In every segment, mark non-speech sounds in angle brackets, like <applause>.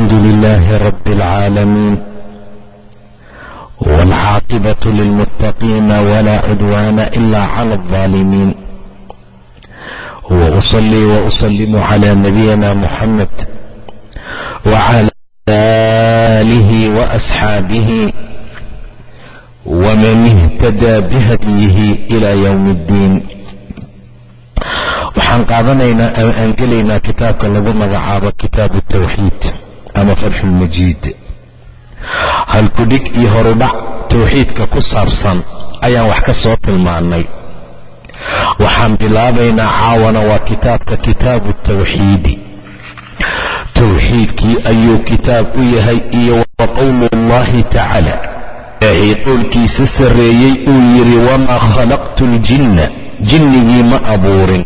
الحمد لله رب العالمين والعاقبة للمتقين ولا عدوان إلا على الظالمين وأصلي وأسلم على نبينا محمد وعلى آله وأصحابه ومن اهتدى بهديه إلى يوم الدين waxaan qaadanaynaa ama aan gelaynaa kitaabka lagu magacaabo kitaabu tawxiid ama fatxulmajiid halkudhig iyo horudhac tawxiidka ku saabsan ayaan wax ka soo tilmaannay. Waxaan bilaabaynaa caawana waa kitaabka kitaabu tawxiidi tawxiidkii ayuu kitaab u yahay iyo wa qowlu llahi tacaala ilaahay qowlkiisa sarreeyey uu yidhi wamaa khalaqtu ljinna jinnigii ma abuurin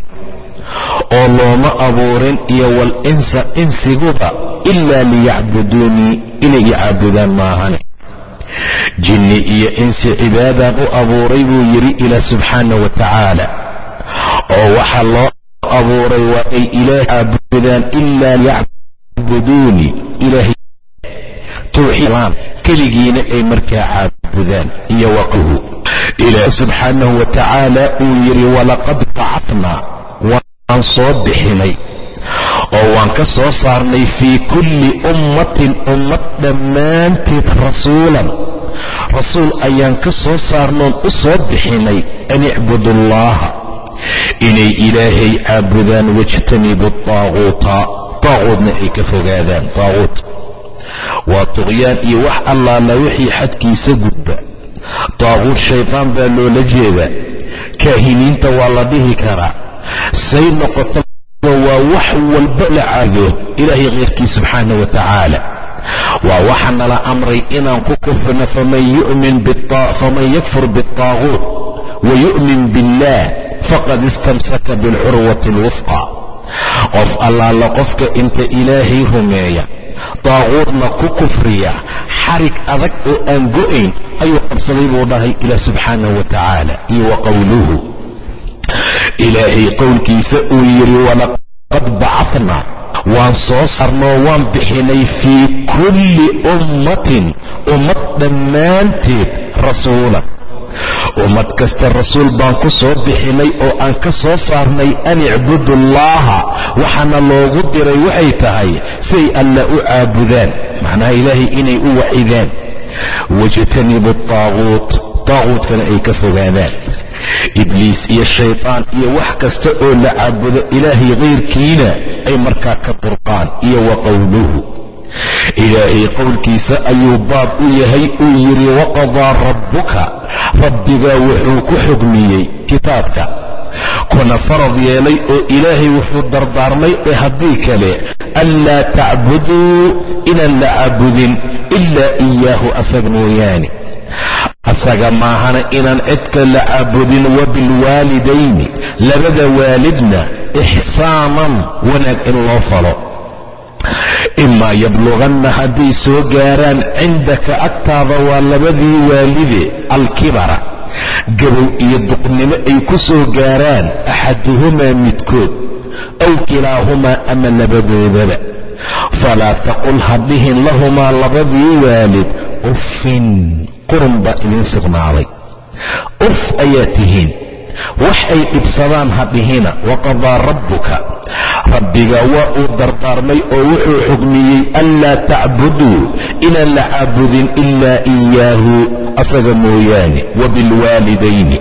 oo looma abuurin iyo wal insa insiguba ilaa liyacbuduunii inay i caabudaan maahane. Jinni iyo insi cibaadaan u abuuray buu yidhi ilaah subxaana wa tacaala. Oo waxaa loo abuuray waa ay ilaah caabudaan ilaa liyacbuduunii tawxiidlaan keligiina ay markaa caabudaan iyo waqahu ilaah subxaanahu wa tacaala uu yidhi walaqad bacatnaa waan soo bixinay oo waan ka soo saarnay fii kulli ummatin ummad dhammaanteed rasuulan. Rasuul ayaan ka soo saarnoon u soo bixinay an icbudu allaha inay ilaahay caabudaan wajtanibu taaquuta taaquudna ay ka fogaadaan taaquut. Waa tuqyaan iyo wax allaala wixii xadkiisa gudba. Taaquut shaydaan baa loola jeedaa kaahiniinta waa la dhihi karaa say noqotaba waa wax walba la caado ilaahay khayrkii subxaana wa tacaala waa waxa nala amray inaan ku kufrino faman yakfur biاlطaaguut wayu'min biاllah faqad istamsaka biاlcurwati اlwufqa qof allaala qofka inta ilaahay rumeeya daaquudna ku kufriya xarig adag oo aan go'ayn ayuu qabsaday buu dhahay ilaah subxaanahu wa tacaala iyo wa qowluhu ilaahay qowlkiisa uu yidhi walaqad bacatnaa waan soo saarnoo waan bixinay fii kulli ummatin ummad dhammaanteed rasuulan ummad kasta rasuul baan ku soo bixinay oo aan ka soo saarnay an icbudu allaha waxaana loogu diray waxay tahay siay alla u caabudaan. Macnaha ilaahay inay u wacidaan wajtanibu taaquut. Taaquutkana ay ka fogaadaan ibliis iyo shaytaan iyo wax kasta oo la caabudo ilaahay kayrkiina ay markaa ka durqaan iyo wa qowluhu ilaahay qowlkiisa ayuu baab u yahay uu yidhi waqadaa rabbuka? Rabbigaa wuxuu ku xugmiyey kitaabka. Kuna farad yeelay oo ilaahay wuxuu dardaarmay ee haddii kale anlaa tacbuduu inaan la caabudin ilaa iyaahu asag mooyaane asaga maahana inaan cidka la caabudin wa bilwaalidayni labada waalidna ixsaanan wanaag in loo falo. Imaa yabluganna hadday soo gaaraan cindaka agtaada waa labadii waalide alkibara. Gabow iyo duqnimo ay ku soo gaaraan axaduhumaa midkood aw kilaahumaa ama labadoodaba falaa taqul hadhihin lahumaa labadii waalid uffin qurun baa idiin sugnaaday uf ayaa tihiin. Wax ay dhibsadaan ha dhihina waqadaa rabbuka. Rabbiga waa uu dardaarmay oo wuxuu xugmiyey anlaa tacbuduu inaan la caabudin ilaa iyaahu asaga mooyaane wa bilwaalidayni.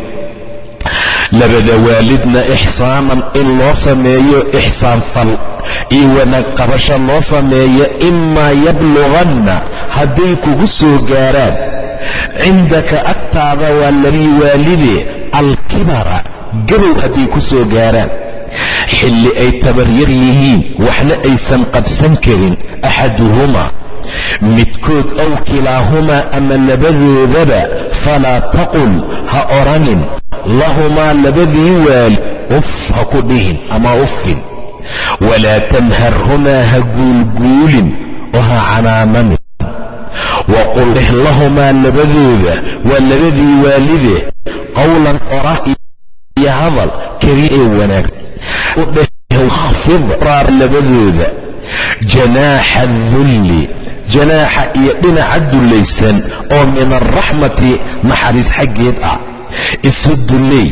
Labada waalidna ixsaanan in loo sameeyo ixsaan fal iyo wanaag qabasho loo sameeyo imaa yabluganna hadday kugu soo gaaraan cindaka agtaada waa labii waalide alkibara gabow hadday ku soo gaaraan. Xilli ay tabaryar yihiin waxna aysan qabsan karin axaduhumaa midkood ow kilaahumaa ama labadoodaba falaa taqul ha odhanin lahumaa labadii waali uf ha ku dhihin ama uffin walaa tanharhumaa ha guulguulin oo ha canaananin waqul dheh labadooda waa labadii waalide qowlan qorah iyo hadal kariim ee wanaagsan u dhehfid raar labadooda janaaxa dulli janaaxa iyo dhinaca dullaysan oo min alraxmati naxariis xaggeed ah isu dulley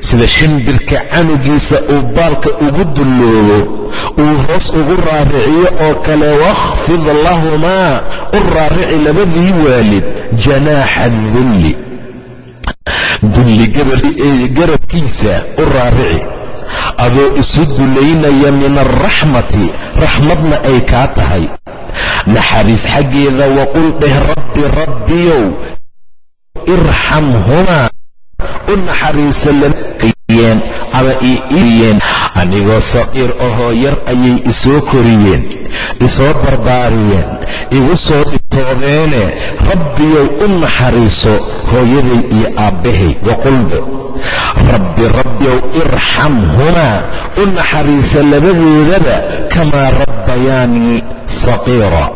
sida shimbirka canugiisa uu baalka ugu dulloobo uu hoos ugu raariciyo oo kale wakhfid lahumaa u raarici labadii waalid janaaxa dulli. Dulli garabkiisa u raarici adoo isu dullaynaya min alraxmati raxmadna ay kaa tahay. Naxariis xaggeeda waqul dheh rabbi rabbiyow irxamhumaa u naxariisa anigoo saqiir ahoo yar ayay isoo koriyeen isoo dardaariyeen igu soo dhibtoodeene rabbiyow u naxariiso hooyaday iyo aabbahay waqulbe rabbi rabbiyow irxamhumaa u naxariisa labadoodaba kamaa rabbayaanii saqiira.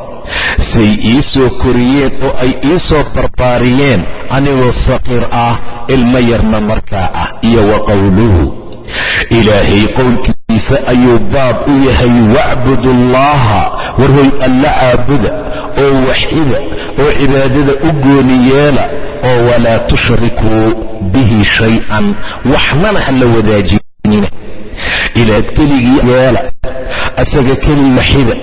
Say ii soo koriyeen oo ay ii soo barbaariyeen anigoo saqiir ah ilmo yarna markaa ah iyo wa qowluhu ilaahay qowlkiisa ayuu baab u yahay wacbudu allaha warhoy alla caabuda oo waxida oo cibaadada u gooni yeela oo walaa tushrikuu bihi shay-an. Waxnana ha la wadaajinina ilaad keligii yeela asaga keli waxida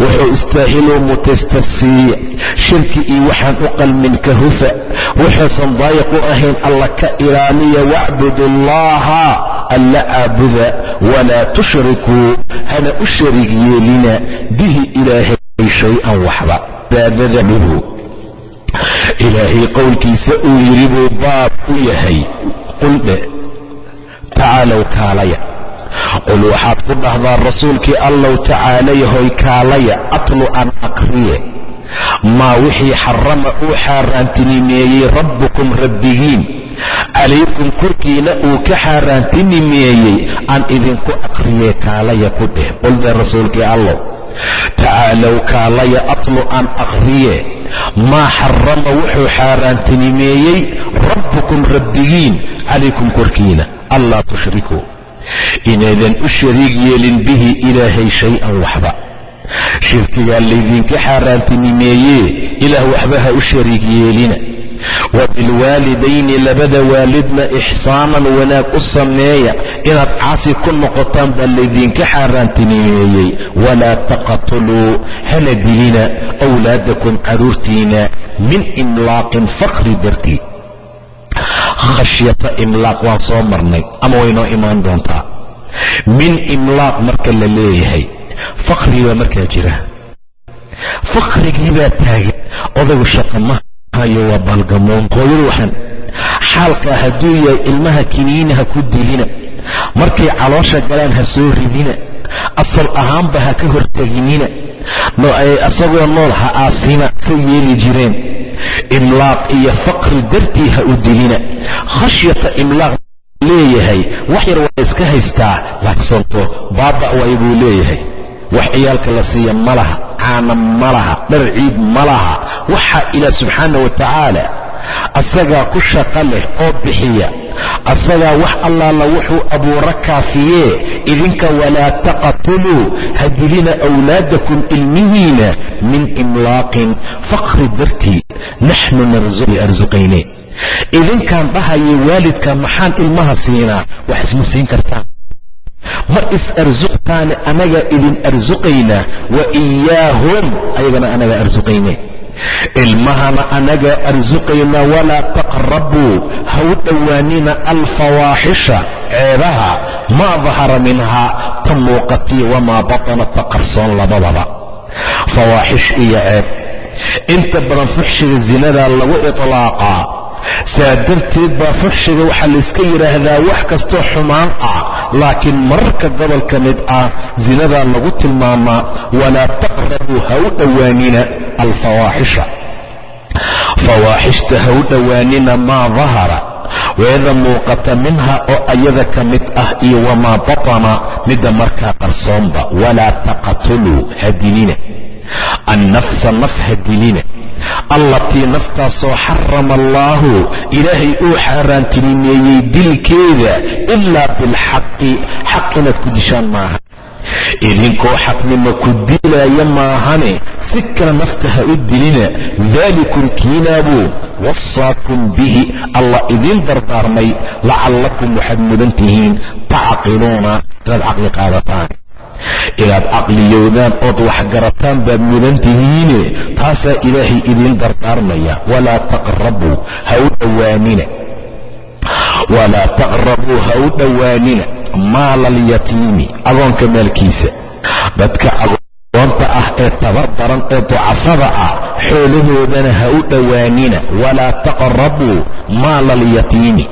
wuxuu istaahiloo mutaysta siiya. Shirki iyo waxaan u qalmin ka hufa wuxuusan daayiq u ahayn alla ka ilaaliya wacbudu allaha alla caabuda walaa tushrikuu hana u sharig yeelina bihi ilaahay shay-an waxba. Baadadaluhu ilaahay qowlkiisa uu yidhi baab u yahay. Quldhe tacaalow kaalaya qul waxaad ku dhahdaa rasuulkii allow tacaalayahoy kaalaya atlu an akriye maa wixii xarama uu xaaraantinimeeyey rabbukum rabbigiin calaykum korkiina uu ka xaaraantinimeeyey aan idinku akriye kaalaya ku dheh quldhe rasuulkii allow tacaalow kaalaya atlu an akriye maa xarama wuxuu xaaraantinimeeyey rabbukum rabbigiin calaykum korkiina allaa tushrikuu inaydan u shariig yeelin bihi ilaahay shay-an waxba. Shirkigaa laydinka xaaraantinimeeyee ilaah waxba ha u shariig yeelina. Wa bilwaalidayni labada waalidna ixsaanan wanaag u sameeya inaad caasi ku noqotaan baa laydinka xaaraantinimeeyey. Walaa taqatuluu hana dilina wlaadakum caruurtiina min imlaaqin fakri dartii khashyata imlaaq waan soo marnay ama waynoo imaan doontaa? Min imlaaq marka la leeyahay fakri baa markaa jira. Fakrigii baa taagan odagu shaqa ma hayo waa baalgamoon hooyadu waxaan xaalkaa hadduu yahay ilmaha kiniina ha ku dilina markay caloosha galaan ha soo ridina asal ahaanba ha ka horteginina asagoo nool ha aasina say yeeli jireen imlaaq iyo faqri dartii ha u dilina khashyata imlaaq leeyahay wax yar waa iska haystaa laagsonto baaba waay buu leeyahay. Wax ciyaalka la siiya ma laha caana ma laha dhar ciid ma laha. Waxaa ilaah subxaana wa tacaala asagaa ku shaqo leh oo bixiya. Asagaa wax allaala wuxuu abuuro kaafiyee idinka walaa taqatuluu ha dilina awlaadakum ilmihiina min imlaaqin. Fakri dartii naxnu arsuqayne idinkaan dhahaya waalidka maxaan ilmaha siinaa? Wax isma siin kartaan. Mar is arsuqtaane anagaa idin arsuqaynaa wa iyaahum ayagana anagaa arsuqayne ilmahana anagaa arsuqaynaa walaa taqrabuu ha u dhowaanina alfawaaxisha ceebaha maa dahara minhaa ta muuqatiy wamaa batana ta qarsoon labadaba. Fawaaxish iyo ceeb. Inta badan fuxshiga zinadaa lagu itlaaqaa saa darteed baa fuxshiga waxaa layska yidhaahdaa wax kastoo xumaan ah. Laakiin mararka gobol ka mid ah zinadaa lagu tilmaamaa walaa taqrabuu ha u dhowaanina alfawaaxisha fawaaxishta ha u dhowaanina maa dahara weeda muuqata minha oo ayada ka mid ah iyo wamaa batana midda markaa qarsoonba walaa taqtuluu hadilina annafsa naf hadilina allatii naftaasoo xarama allaahu ilaahay uu xaaraantinimeeyey dilkeeda ilaa bilxaqi xaq inaad ku dishaan maaha idinkoo xaqnimo ku dilaaya maahane si kale nafta ha u dilina. Daalikum kiinaabuu wasaakum bihi. Allah idiin dardaarmay lacallakum waxaad mudan tihiin. Tacqiluuna inaad caqli qaadataan. Inaad caqliyowdaan ood waxgarataan baad mudan tihiine. Taasaa ilaahay idiin dardaarmaya. Walaa taqrabuu ha u dhowaanina walaa taqrabuu ha u dhowaanina maala agoonka maalkiisa. Dadka agoonta ah ee tabardaran ee ducafada ah xoolahoodana ha u dhowaanina walaa taqrabuu maala alyatiimi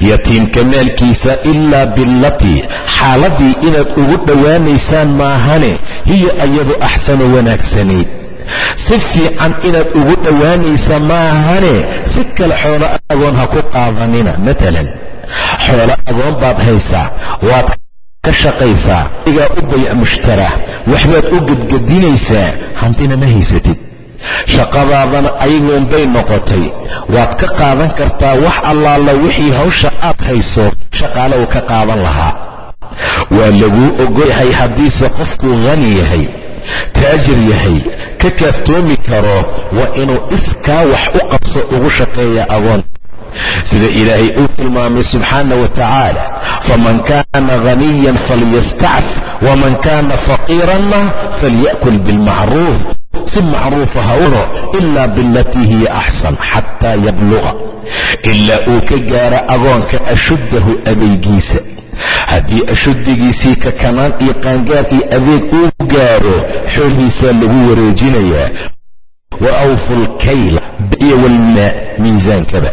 yatiimka maalkiisa ilaa bilatii xaaladii inaad ugu dhowaanaysaan maahane hiya ayadu axsanu wanaagsanayd si fiican inaad ugu dhowaanaysa maahane si kale xoolo agoon ha ku qaadanina matalan xoolo agoon baad haysaa waad ka shaqaysaa igaa u bayc mushtara waxbaad u gedgedinaysaa hantina ma haysatid. Shaqadaadana ayagoonbay noqotay. Waad ka qaadan kartaa wax allaala wixii hawsha aad hayso shaqaale uu ka qaadan lahaa. Waa laguu ogolyahay haddiise qofkuu hani yahay taajir yahay ka kaaftoomi karo waa inuu iskaa wax u qabso ugu shaqeeya agoon sida ilaahay uu tilmaamay subxaana wa tacaala faman kaana haniyan falyastacf waman kaana faqiiranna falya'kul bilmacruuf. Si macruufa ha uro ilaa bilatii hiya axsan xataa yabluqa ilaa uu ka gaaro agoonka ashuddahu adeygiisa haddii ashuddigiisii kakanaan iyo qaangaar iyo adeeg uu gaaro xoolhiisaa lagu wareejinayaa. Wa awfu lkayla iyo walmaa miisaankada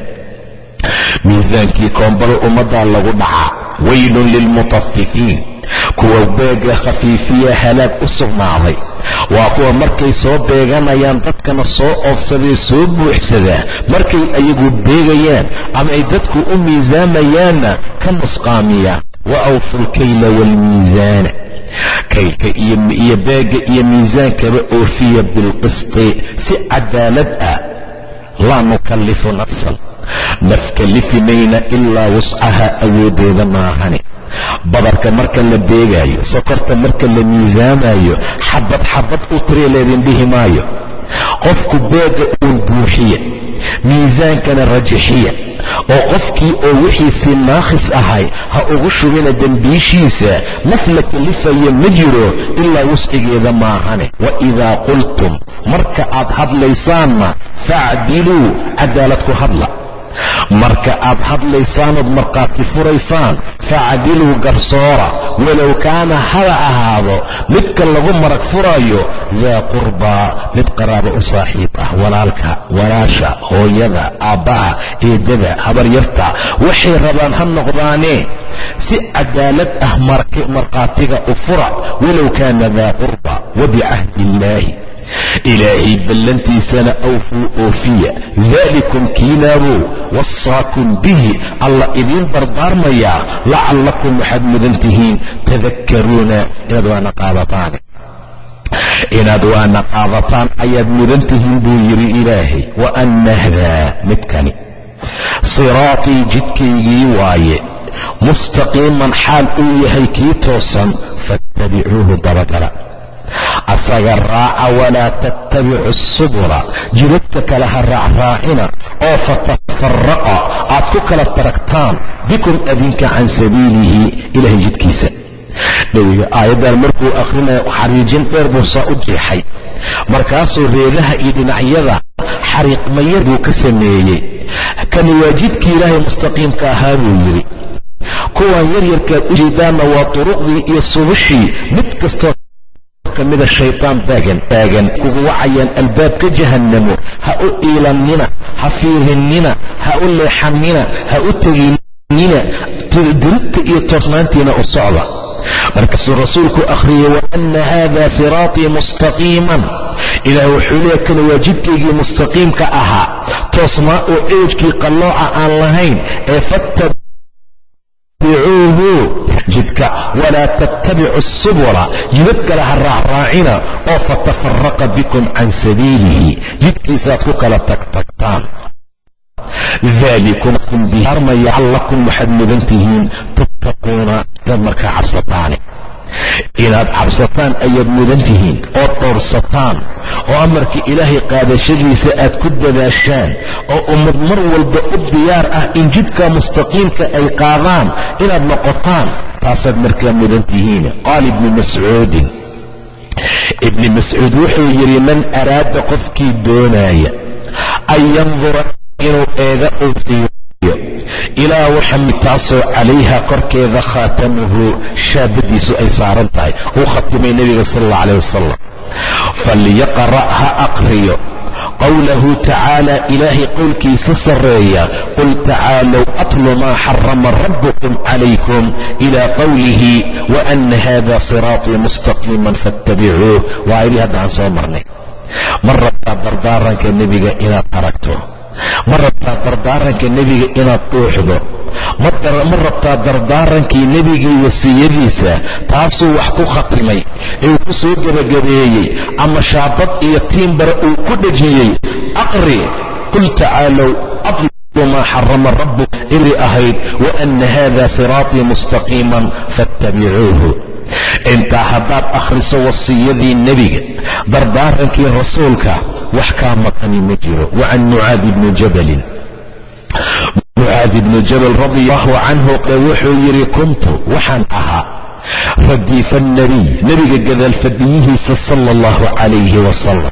miisaankii koombada ummaddaa lagu dhacaa weylun lilmutafifiin kuwa beega khafiifiya halaag u sugnaaday. Waa kuwa markay soo beeganayaan dadkana soo oofsadee soo buuxsadaa markay ayagu beegayaan ama ay dadku u miisaamayaanna ka nusqaamiya wa awfu lkayla waalmiisaana kaylka iyo beega iyo miisaankaba oofiya bilqisti si cadaalad ah laa nukallifu nafsan. Naf kalifi mayna ilaa wuscaha awooddeeda maahani. Badarka marka la beegaayo sokorta marka la miisaamayo xabad xabad u tiriya laydin dhihi maayo qofku beega uun buuxiya miisaankana rajixiya oo qofkii oo wixiisii naakhis ahay ha ugu shubina dembiishiisa naf la kalifayo ma jiro ilaa wuscigeeda maahane. Wa idaa qultum marka aad hadlaysaanna facdiluu cadaalad ku hadla marka aad hadlaysaanood markhaati furaysaan facdiluu garsoora walow kaana haba ahaado midka lagu marag furayo daa qurbaa mid qaraabo u saaxiib ah walaalka walaasha hooyada aabbaha eedada habaryarta waxay rabaan ha noqdaanee si cadaalad ah markhaatiga u fura walow kaana daa qurba wabicahdi illaahi ilaahay ballantiisana awfuu oofiya daalikum kiinaabuu wasaakum bihi alla idiin dardaarmayaa lacallakum waxaad mudan tihiin tadakkaruuna inaad waana qaadataan inaad waana qaadataan ayaad mudan tihiin buu yidhi ilaahay wa anna hdaa midkani siraatii jidkaygii waaye mustaqiiman xaal uu yahay kii toosan fattabicuuhu dabagala asaga raaca walaa tattabicu subula. Jidadka kale ha raacraacina. Oo fatafaraqa aad ku kala taragtaan. Bikum adinka can sabiilihi ilahay jidkiisa. Nebiga aayaddan markuu akhrinayo xariijin dheer buu saa u jeexay. Markaasuu reedaha iyo dhinacyada xariiqmayar buu ka sameeyey. Kani waa jidkii ilaahay mustaqiimka ahaa buu yidhi. Kuwan yaryarkaad u waa turuqdii iyo subashii mid kastoo kamida shaytaan taagan taagan. Kugu wacayaan albaabka jahannamo ha u iilannina ha fiirinina ha u leexannina ha u teginina toosniina dirita iyo toosnaantiina u socda. Markaasuu rasuulku akhriyey waana hada siraaطii mustaqiiman. Ilaah wuxuu leeya kana waa jidkaygii mustaqiimka ahaa. Toosnaa oo ceejkii qallooca aan lahayn ee fattabicuuhu jidka walaa tattabicu subula jidad kale ha raacraacina oo fatafaraqa bikum can sabiilihi jidkiisaaad ku kala tagtagtaan dalikum biarmaya lakum waxaad mudan tihiin tattaquuna inaad markaa cabsataane inaad cabsataan ayaad mudan tihiin oo dhowrsataan oo amarka ilaahay qaadashadiisa aad ku dadaashaan oo ummad mar walba u diyaar ah in jidka mustaqiimka ay qaadaan inaad noqotaan taasaad markaa mudan tihiin. Qaala ibnu mascuudin ibni mascuud wuxuu yidhi man araada qofkii doonaaya an yandura inuu eega fiiriyo ilaa waxamid taasoo calayha korkeeda khaatamuhu shaabadiisu ay saaran tahay. Uu khatimay nebiga sal alla calayh wasalam falyaqra' ha aqriyo. Qowlahu tacaala ilaahay qowlkiisa sarreeya qul tacaalow atlu maa xarama rabbukum calaykum ila qowlihi waana hada siraaطii mustaqiiman faاttabicuuh waa ayadii hadda aan soo marnay. Ma rabtaa dardaaranka nebiga inaad aragto ma rabtaa dardaaranka nebiga inaad dhuuxdo ma rabtaa dardaarankii nebigii wasiyadiisa taasuu wax ku khatimay ee uu ku soo gebagabeeyey ama shaabad iyo tiimbara uu ku dhejiyey aqri qul tacaalow atlu maa xarama rabbuk inay ahayd waana hada siraaطii mustaqiiman faاttabicuuhu intaa haddaad akhriso wasiyadii nebiga dardaarankii rasuulka wax kaa maqani ma jiro. Wa can mucaad ibni jabalin mucaad ibnu jabal radi allahu canhu qe wuxuu yidhi kuntu waxaan ahaa radiifa annabiy. Nebiga gadaal fadhiyihiisa sala allahu calayhi wasalam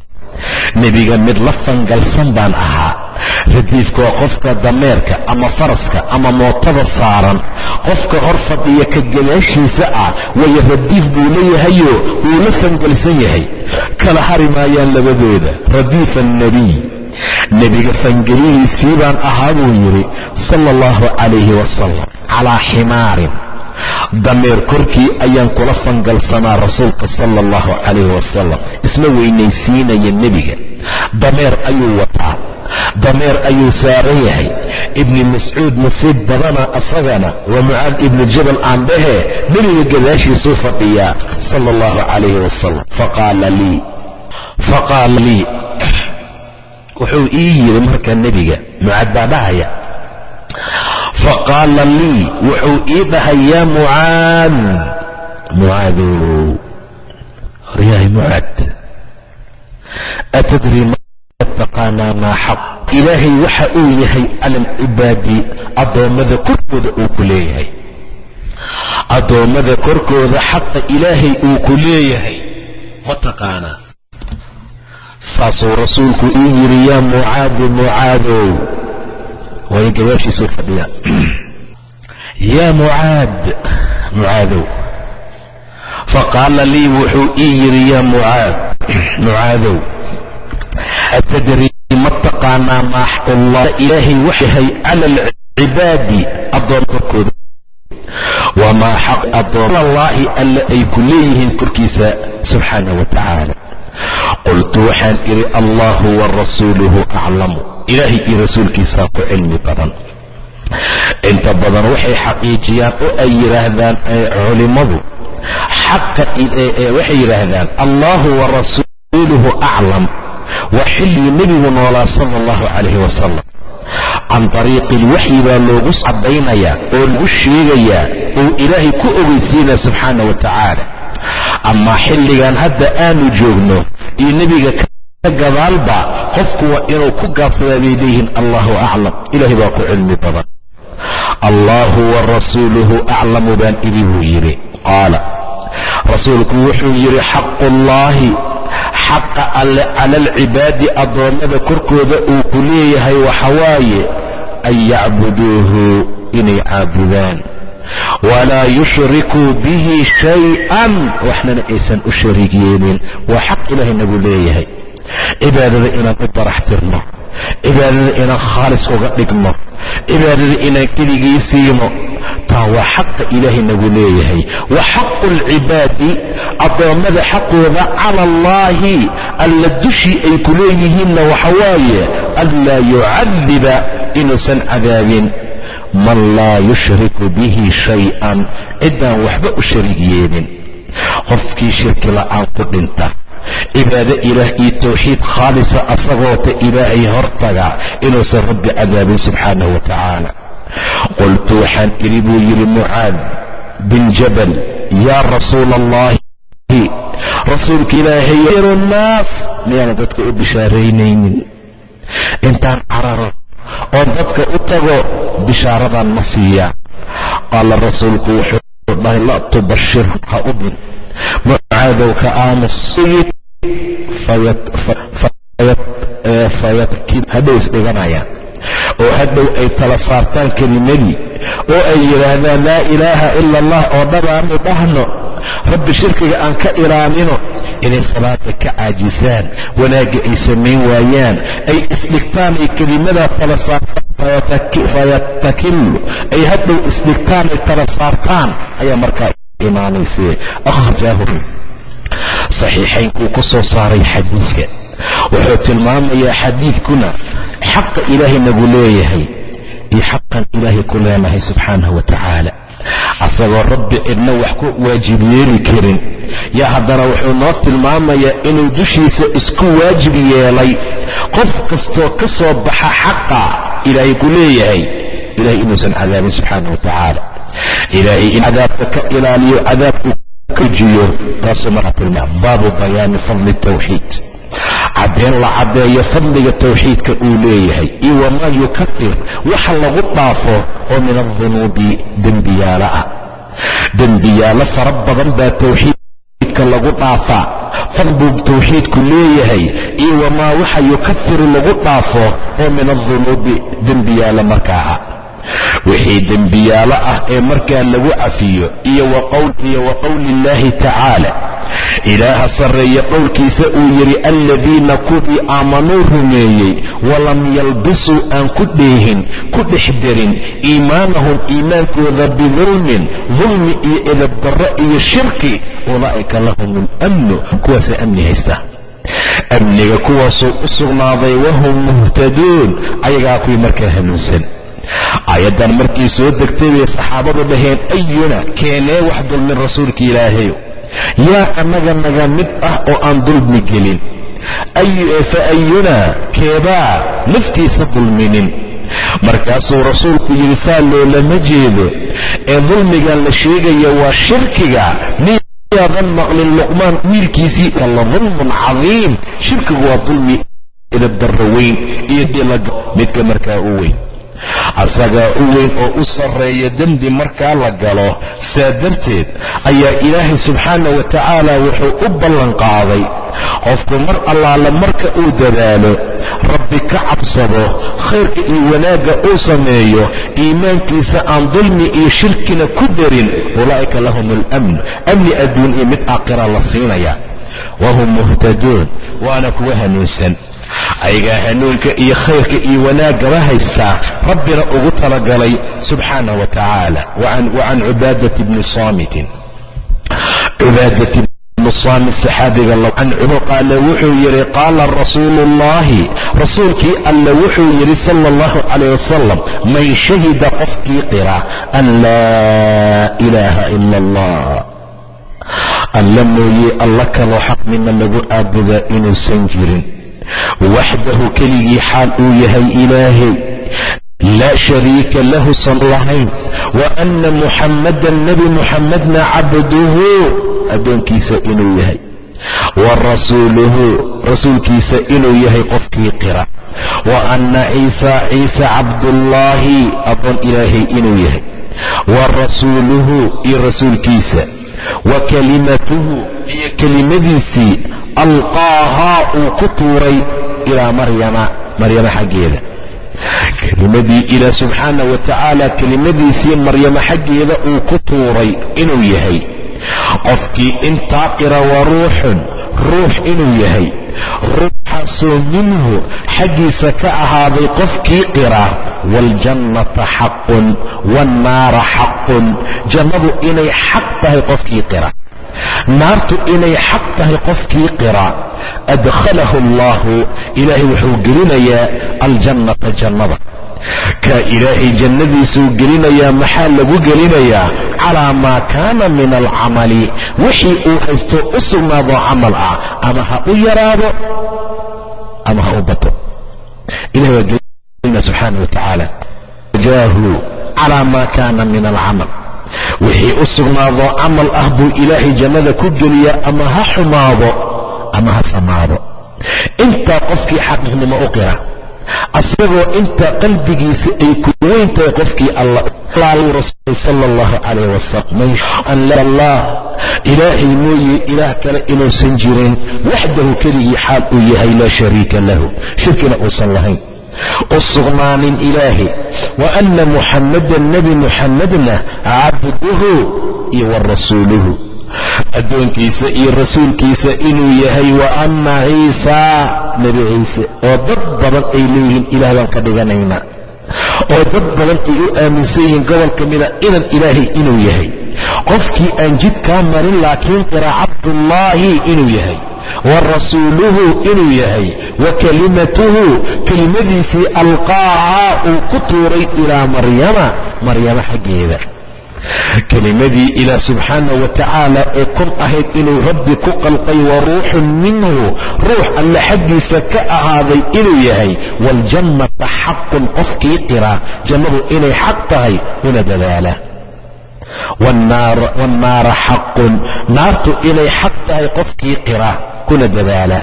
nebiga mid la fangalsan baan ahaa radiifka waa qofka dameerka ama faraska ama mootada saaran. Qofka hor fadhiya ka gadaashiisa ah waayo radiif buu leeyahayo wuu la fangalsan yahay. Kala hari maayaan labadooda radiifa annebiy nebiga fangelihiisii baan ahaa buu yidhi sala allahu calayhi wasalam calaa ximaarin. Dameer korkii ayaan kula fangalsanaa rasuulka sala allahu calayhi wasalam isma weynaysiinaya nebiga. Dameer ayuu wataa dameer ayuu saaran yahay. Ibni mascuud nasiib badana asagana waa mucaad ibnu jabal aan dhahee nebiga gadaashiisuu fadhiyaa sala allahu calayhi wasalam faqaala lii faqaala lii. Wuxuu ii yidhi markaa nebiga mucaad baa dhahaya. Faqaala lii wuxuu ii dhahay yaa mucaad. Mucaadow horyahay mucaad atadrii ma taqaanaa maa xaq ilaahay waxa uu yahay cala alcibaadi addoommada korkooda uu ku leeyahay. Addoommada korkooda xaqa ilaahay uu ku leeyahay. Ma taqaanaa saasuu rasuulku ii yidhi yaa mucaadu mucaadow waayo gabaashiisuu fadhiya. <clears throat> Yaa mucaad mucaadow faqaala lii wuxuu ii yidhi yaa mucaad <clears throat> mucaadow atadrii ma taqaanaa maa xaqullah ilaahay waxyahay cala alcibaadi addoon korkooda wamaa xaq addoomallaahi alle ay ku leeyihiin korkiisa subxaana wa tacaala qultu waxaan idhi allahu wa aclamu ilaahay iyo rasuulkiisaa ku cilmi badan. Inta badan waxay xaqiijiyaan oo ay yidhaahdaan culimmadu xaqa waxay yidhaahdaan allahu wa aclam waa xilligii nebigu noolaa sala allahu calayhi wasalam can ariiqi ilwaxyi baa loogu caddaynayaa oo lagu sheegayaa uu ilaahay ku ogeysiinaya subxaana wa tacaala. Amaa xilligan hadda aanu joogno iyo nebiga ka gadaalba qofku waa inuu ku gaabsadaa bay leeyihiin allahu aclam ilaahay baa ku cilmi badan. Allahu wa rasuuluhu aclamu baan idhi buu yidhi. Qaala rasuulku wuxuu yidhi xaqullaahi xaqa alle cala alcibaadi addoommada korkooda uu ku leeyahay waxawaaye an yacbuduuhu inay caabudaan. Walaa yushrikuu bihi shay-an waxnana aysan u shariig yeelin waa xaq ilaahay nagu leeyahay. Cibaadada inaan u barax tirno. Cibaadada inaan khaalis uga dhigno. Cibaadada inaan keligii siino taa waa xaqa ilaahay nagu leeyahay. Wa xaqu alcibaadi addoommada xaqooda cala allaahi alla dushii ay ku leeyihiinna waxa waaye anlaa yucadiba inuusan cadaabin. Man laa yushriku bihi shay-an ciddaan waxba u shariig yeelin. Qofkii shirki la'aan ku dhinta. Cibaado ilaah iyo tawxiid khaalisa asagoota ilaahay hortaga inuusan rabbi cadaabin subxaanahu wa tacaala qultu waxaan idhi buu yidhi mucaad bin jabal yaa rasuula allahi rasuulka ilaahay yru nnaas miyaana dadka u bishaaraynaynin intaan cararo oo dadka u tago bishaaradan ma siiya qaala rasuulku wuxuu dhahay la tubashir ha u din mucaadow ka aamus hadhow isdhiganayaan oo hadhow ay tala saartaan kelimadii oo ay yidhaahdaan laa ilaaha ila allah oo dhabaanu dhahno rabbi shirkiga aan ka ilaalino inay salaada ka caajisaan wanaagga ay samayn waayaan ay isdhigtaan ay kelimadaa tala saartaan fayatakillu ay hadhow isdhigtaan ay tala saartaan ayaa markaa imaanaysee. Akhrajaahu saxiixaynkuu ku soo saaray xadiidka. Wuxuu tilmaamayaa xadiidkuna xaqa ilaahay nagu leeyahay iyo xaqan ilaahay ku leenahay subxaanahu wa tacaala. Asagoo rabbi cidna wax ku waajib yeeli karin. Yaa haddana wuxuu noo tilmaamayaa inuu dushiisa isku waajib yeelay. Qof kastoo ka soo baxa xaqa ilaahay ku leeyahay ilahay inuusan cadaabin subxaana wa tacaala. Ilaahay in cadaabka ka ilaaliyo cadaabku kajiyo taasuu marka tilmaam. Baabu bayaani fadli tawxiid caddeen la caddeeyo fadliga tawxiidka uu leeyahay. Iyo wamaa yukafir waxa lagu dhaafo oo min aldunuubi dembiyaalo ah. Dembiyaalo fara badan baa tawxiidka lagu dhaafaa. Fadluu tawxiidku leeyahay. Iyo wamaa waxa yukafiru lagu dhaafo oo min aldunuubi dembiyaalo markaa ah. Wixii dembiyaalo ah ee markaa lagu cafiyo iyo wa qowli illaahi tacaala ilaaha sarreeye qowlkiisa uu yidhi aladiina kuwii aamanuu rumeeyey walam yalbisuu aan ku dheehin ku dhex darin iimaanahum iimaankooda bidulmin dulmi iyo edabdarro iyo shirki ulaa'ika lahum اlamnu kuwaasa amni haysta. Amniga kuwaasuu u sugnaaday wahum muhtaduun ayagaa kuwii markaa hanuunsan. Aayaddan markii soo degtay bay saxaabadu dhaheen ayuna keenee wax dulmin rasuulka ilaahayo yaa annaga naga mid ah oo aan dulmi gelin. Fa ayunaa keebaa naftiisa dulminin. Markaasuu rasuulku yidhi saa loolama jeedo. Ee dulmigan la sheegaya waa shirkiga. Miyaadan maqlin luqmaan wiilkiisii la dulmun cadiim. Shirkigu waa dulmi idabdarro weyn iyo midka markaa u weyn asagaa u weyn oo u sarreeya dembi markaa la galo saa darteed ayaa ilaahay subxaana wa tacaala wuxuu u ballanqaaday qofku mar allaale marka uu dadaalo rabbi ka cabsado khayrka iyo wanaagga uu sameeyo iimaankiisa aan dulmi iyo shirkina ku darin ulaa'ika lahum alamn amni adduun iyo mid aakhira la siinaya wahum muhtaduun waana kuwa hanuunsan ayagaa hanuunka iyo khayrka iyo wanaaggaba haystaa rabbina ugu talagalay subxaanah wa tacaala wa can bni saamitin. Cubaadat bni saamit saxaabiga qaala wuxuu yidhi qaala rasuulu ullaahi rasuulkii alle wuxuu yidhi sala allahu calayh wasalam man shahida qofkii qira an laa ilaaha ila allah alla mooye alla kaloo xaq mina lagu aabudaa inuusan jirin waxdahu keligii xaal uu yahay ilaahay laa shariika lahu san lahayn wa anna muxammadan nebi muxammadna cabduhu addoonkiisa inuu yahay wa rasuuluhu rasuulkiisa inuu yahay qofkii qira wa anna ciisa ciisa cabdullaahi addoon ilaahay inuu yahay wa rasuuluhu iyo rasuulkiisa wa kalimatuhu iyo kelimadiisii alqaahaa uu ku tuuray ilaa maryama maryamo xaggeeda. Kelimadii ilaah subxaana wa tacaala kelimadiisii maryamo xaggeeda uu ku tuuray inuu yahay. Qofkii intaa qira wa ruuxun ruux inuu yahay. Ruuxaasoo minhu xaggiisa ka ahaaday qofkii qira waaljannata xaqun waannaara xaqun. Jannadu inay xaq tahay qofkii qira naartu inay xaq tahay qofkii qira. Adkhalahu allaahu ilaahay wuxuu gelinayaa aljannata jannada. Kaa ilaahay jannadiisuu gelinayaa maxaa lagu gelinayaa? Calaa maa kaana min alcamali wixii uu haysto u sugnaadoo camal ah ama ha u yaraado ama ha u bato. Ilahay waa gelina subxaana wa tacaala jaahu calaa maa kaana min alcamal wixii u sugnaadoo camal ah buu ilaahay jannada ku geliyaa ama ha xumaado ama ha samaado. Intaa qofkii xaqiiqnimo u qira asagoo inta qalbigiisa ay ku weyn tahay qofkii alla ilaahay mooye ilaah kale inuusan jirin waxdahu keligii xaal uu yahay laa shariika lahu. Shirkina uusan lahayn u sugnaanin ilaahi wa anna muxammadan nebi muxammadna cabduhu iyo wa rasuuluhu addoonkiisa iyo rasuulkiisa inuu yahay wa anna ciisaa nebi ciise oo dad badan ay leeyihiin ilaah baan ka dhiganaynaa. Oo dad badan ay u aaminsan yihiin gobol ka mida inan ilaahay inuu yahay. Qofkii aan jidkaa marin laakiin qira cabdullaahi inuu yahay wa rasuuluhu inuu yahay wa kalimatuhu kelimadiisii alqaahaa uu ku tuuray ilaa maryama maryamo xaggeeda kelimadii ilaah subxaana wa tacaala ee kun ahayd inuu rabbi ku qalqay wa ruuxun minhu ruux alle xaggiisa ka ahaaday inuu yahay waaljannata xaqun qofkii qira jannadu inay xaq tahay una dadaala waannaara xaqun naartu inay xaq tahay qofkii qira kuna dadaala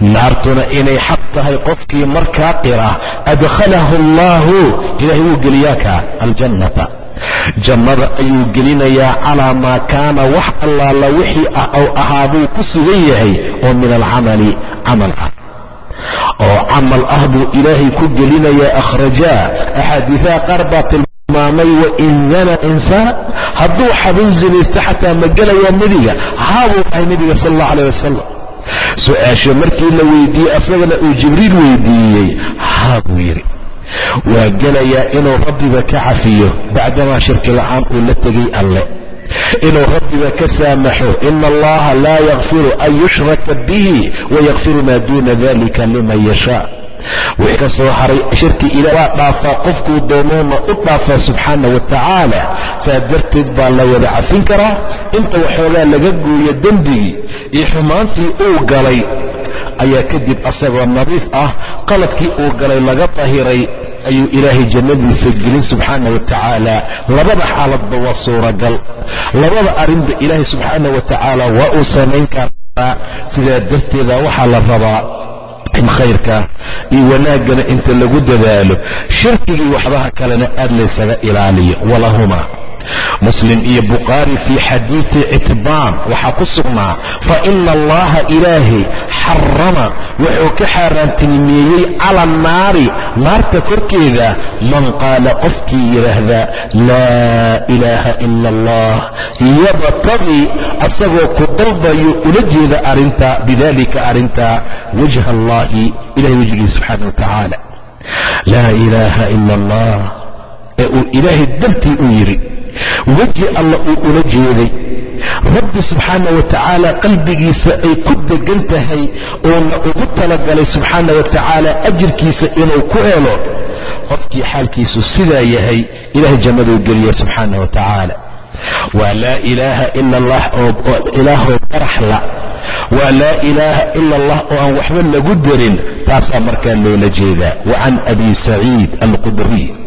naartuna inay xaq tahay qofkii markaa qira adkhalahu allaahu ilahay wuu geliyaaka aljannata jannada ayuu gelinayaa calaa maa kaana wax allaala wixii ah ou ahaabuu ku sugan yahay oo min alcamali camal ah oo camal ah buu ilaahay ku gelinayaa akhrajaa axaadiisaha qaar baa insaan hadduu xabin zinaysto xataa ma gelayaa nebiga. Haabuu dhahay nebiga sal allah aleh wasalam su'aasha markii la weydiiyey asagana uu jibriil weydiiyey haa yidhi waa gelayaa inuu rabbiga ka cafiyo bacdamaa shirki la'aan uu la tegay alle. Inuu rabbiga ka saamaxo ina allaha laa yakfiru an yushraka bihi wayakfiru maa duuna dalika liman yashaa wixii ka soo haray shirki ilah waa dhaafaa qofkuu doonoona u dhaafaa subxaana wa tacaala saa darteed baa la wada cafin karaa inta waxoogaa laga gooyo dembigii iyo xumaantii uu galay ayaa kadib asagoo nadiif ah qaladkii uu galay laga dahiray ayuu ilaahay jannadiisa gelin subxaana wa tacaala. Labada xaaladba waa suuragal. Labada arrinba ilaahay subxaana wa tacaala waa uu samayn karaa. Sidaa darteeda waxaa la rabaa in khayrka iyo wanaaggana inta lagu dadaalo shirkigii waxbaha kalena aad laysaga ilaaliyo walahumaa muslim iyo bukhaari fii xadiidi itbaan waxaa ku sugnaa fa ina allaha ilaahay xarama wuxuu ka xaaraantinimeeyey cala annaari naarta korkeeda. Man qaala qofkii yidhaahda laa ilaaha ila allah yabtagii asagoo ku dalbayo ula jeeda arrinta bidalika arrinta wajha allahi ilahay wejgiisa subxaana wa tacaala laa ilaaha ila allah ee uu ilaahay dartii uu yidhi weji alla uu ula jeeday. Rabbi subxaana wa tacaala qalbigiisa ay ku degan tahay uuna ugu talagalay subxaana wa tacaala ajirkiisa inuu ku helo. Qofkii xaalkiisu sidaa yahay ilahay jannaduu geliya subxaana wa tacaala waa laa ilaaha ila allah oo ilaahoo baraxla waa laa ilaaha ila allah oo aan waxba lagu darin. Taasaa markaa loola jeedaa. Wa can abi saciid alqudriy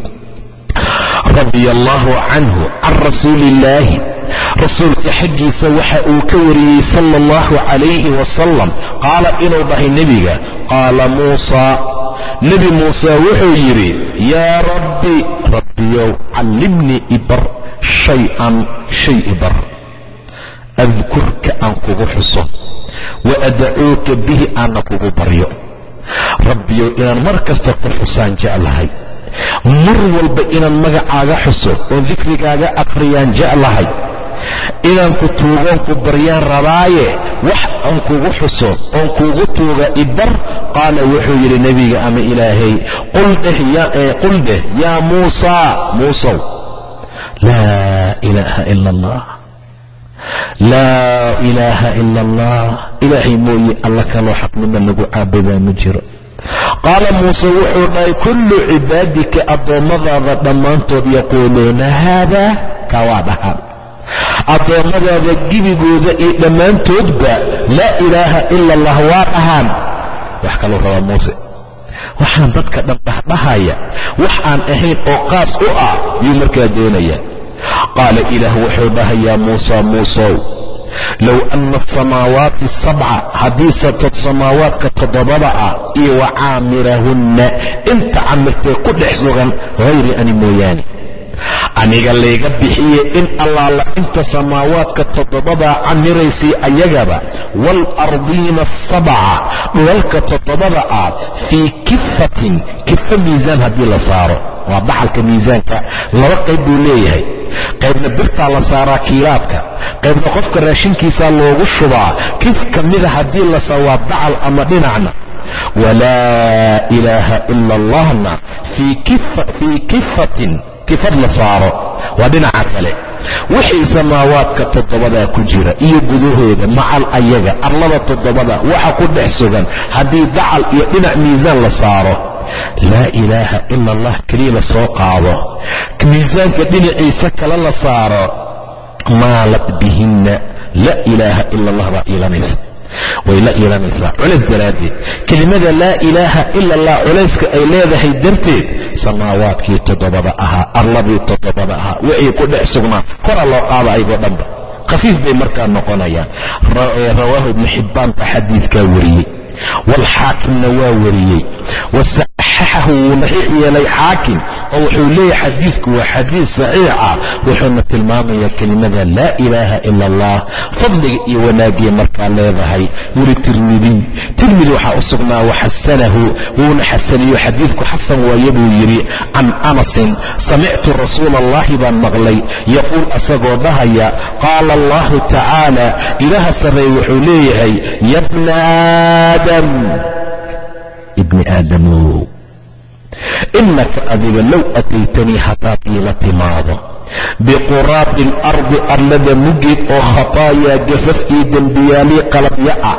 radia allahu canhu can rasuuli illaahi rasuulka xaggiisa waxa uu ka wariyey sala allahu calayhi wasalam qaala inuu dhahay nebiga? Qaala muusaa nebi muuse wuxuu yidhi yaa rabbi rabbiyow callimnii ibar shay-an shay ibar. Adkurka aan kugu xuso wa adacuuka bihi aanna kugu baryo. Rabbiyow inaan mar kasta ku xusaan jeclahay mar walba inaan magacaaga xuso oo dikrigaaga akhriyaan jeclahay inaan ku tuugoon ku baryaan rabaaye wax aan kugu xuso oon kuugu tuuga ibar qaala wuxuu yidhi nebiga ama ilaahay qul dheh yaa muusaa muusow laa ilaaha ila allah laa ilaaha ila allah ilaahay mooye alla kaloo xaqnimo lagu caabudaa ma jiro qaala muuse wuxuu dhahay kullu cibaadika addoommadaada dhammaantood yaquuluuna haadaa kaa waa dhahaan addoommadaada gebigooda iyo dhammaantoodba laa ilaaha ila allah waa dhahaan wax kaluu rabaa muuse waxaan dadka dhan dhahdhahaya wax aan ahayn oo qaas u ah yuu markaa doonaya. Qaala ilaah wuxuu dhahay yaa muusa muusow low anna asamaawaati sabca haddii satod samaawaadka toddobada ah iyo wa caamirahunna inta camirtee ku dhex sugan hayri ani mooyaane aniga layga bixiye in allaala inta samaawaadka toddobadaa camiraysay ayagaba waalardiina asabca dhulalka toddobada ah fii kifatin kifa miisaan haddii la saaro waa baxalka miisaanka laba qayb buu leeyahay qaybna birtaa la saaraa kiilaadka. Qaybna qofka raashinkiisaa loogu shubaa. Kif ka mida haddii la saa waa dacal ama dhinacna. Walaa ilaaha ila allahna fii kifatin kifad la saaro. Waa dhinaca kale. Wixii samaawaadka toddobadaa ku jira iyo gudahooda macal ayaga arlada toddobada waxa ku dhex sugan haddii dacal iyo dhinac miisaan la saaro laa ilaaha ila allah keliya la soo qaado. Miisaanka dhinaciisa kale la saaro maalat bihinna. Laa ilaaha ila allah baa iilanaysa. Way la iilanaysaa. Culays daraaddeed kelimada laa ilaaha ila allah culayska ay leedahay darteed samaawaadkii toddobada ahaa arladii toddobada ahaa wixii ku dhex sugnaa. Kora loo qaada ayagoo dhanba khafiif bay markaa noqonayaan. Rawaahu ibnu xibbaan baa xadiidkaa wariyey waalxaakimna waa wariyey wasaxaxahu wuu saxiix yeelay xaakim oo wuxuu leeyahay xadiidku waa xadiid saxiixa wuxuuna tilmaamayaa kelimada laa ilaaha ila allah fadliga iyo wanaagay markaa leedahay. Weli tirmidiy tirmidi waxaa u sugnaa waxasanahu wuuna xasaniyo xadiidku xasan waaye buu yidhi can anasin samictu rasuula allahi baan maqlay. Yaquul asagoo dhahaya qaala allahu tacaala ilaaha sarreey wuxuu leeyahay ya bna aadam ibni aadamow innaka adiga low ataytanii haddaad iila timaado biquraabi alardi arlada muggeed oo khataayaa gafaf iyo dembiyaalii qalabya ah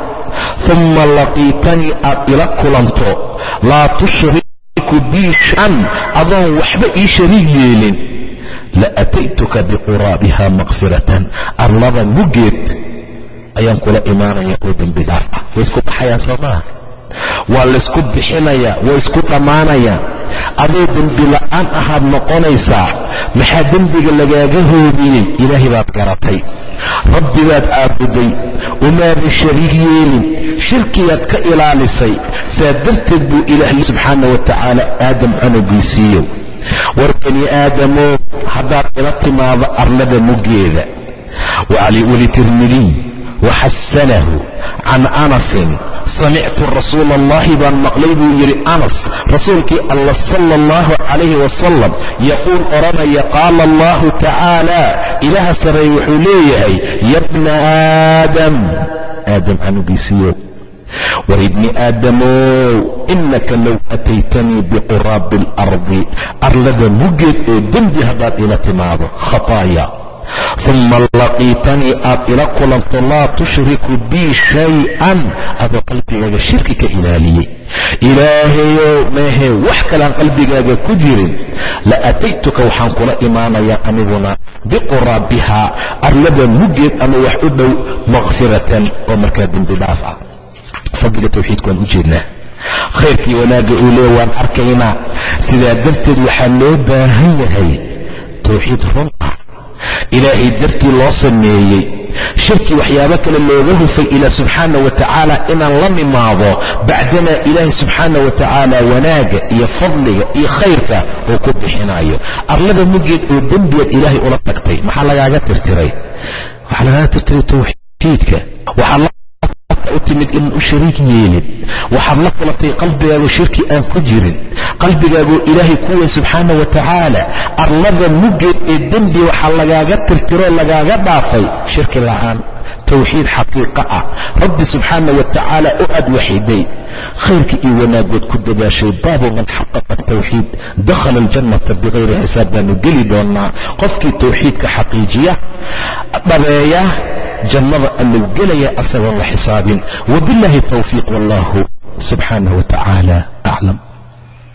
humma laqiitanii aad ila kulanto laa tushriku bii shan adoon waxba ii shariig yeelin la ataytuka biquraabiha makfiratan arlada muggeed ayaan kula imaanaya oo dembi dhaaf ah way isku baxayaan soo maaha waa laysku bixinayaa waa isku dhammaanayaa adoo dembi la'aan ahaad noqonaysaa maxaa dembiga lagaaga hoobiyey ilaahay baad garatay. Rabbi baad caabuday umaadan shariig yeelin shirkigaad ka ilaalisay. Saa darteed buu ilaahay subxaana wa tacaala aadam canugiisiiyow war bani aadamoo haddaad ila timaado arlada muggeeda. Weli tirmidiy waxasanahu can anasin samictu rasuula allahi baan maqlay buu yidhi anas rasuulkii alla sala allahu calayhi wasalam yaquul odhanaya qaala allahu tacaala ilaaha sarreey wuxuu leeyahay ya bna aadam aadam canugiisiiyow war ibni aadamow innaka low ataytanii biquraabi alardi arlada muggeed oo dembi haddaad ila timaado khataaya uma laqiitanii aad ila kulanto laa tushriku bii shay-an adoo qalbigaaga shirki ka ilaaliyey ilaahayow meehee wax kalaan qalbigaaga ku jirin la ataytuka waxaan kula imaanayaa aniguna biquraabihaa arlada muggeed ama wax u dhow makfiratan oo markaa dembi dhaaf ah fadliga tawxiidku waan u khayrkii wanaagga uu leeya waan arkaynaa sidaa darteed waxaa loo baahan yahay tawxiid run ilaahay dartii loo sameeyey. Shirki waxyaabo kale looga hufay ilaa subxaana wa tacaala inaan la nimaado bacdamaa ilaahay subxaana wa tacaala wanaagga iyo fadliga iyo khayrka uu ku bixinayo arlada muggeed oo dembigaad ilaahay ula tagtay. Maxaa lagaaga tirtiray? Waxaa lagaaga tirtiray tawxiidka waxaa u timid inaan u shariik yeelin waxaad la kulatay qalbigaagu shirki aan ku jirin. Qalbigaaguu ilaahay kuwa subxaana wa tacaala arlada muggeed ee dembi waxaa lagaaga tirtiroo lagaaga dhaafay shirki la'aan towxiid xaqiiqa ah. Rabbi subxaana wa tacaala oo aad waxiday khayrka iyo wanaagood ku dadaashay baabu man xaqaqa tawxiid. Dakhala aljannata bikayri xisaab baanu geli doonaa qofkii towxiidka xaqiijiya dhabeeya jannada allou gelaya asagoon la xisaabin wabiاllahi towfiiq wallahu subxaanaه wa tacaala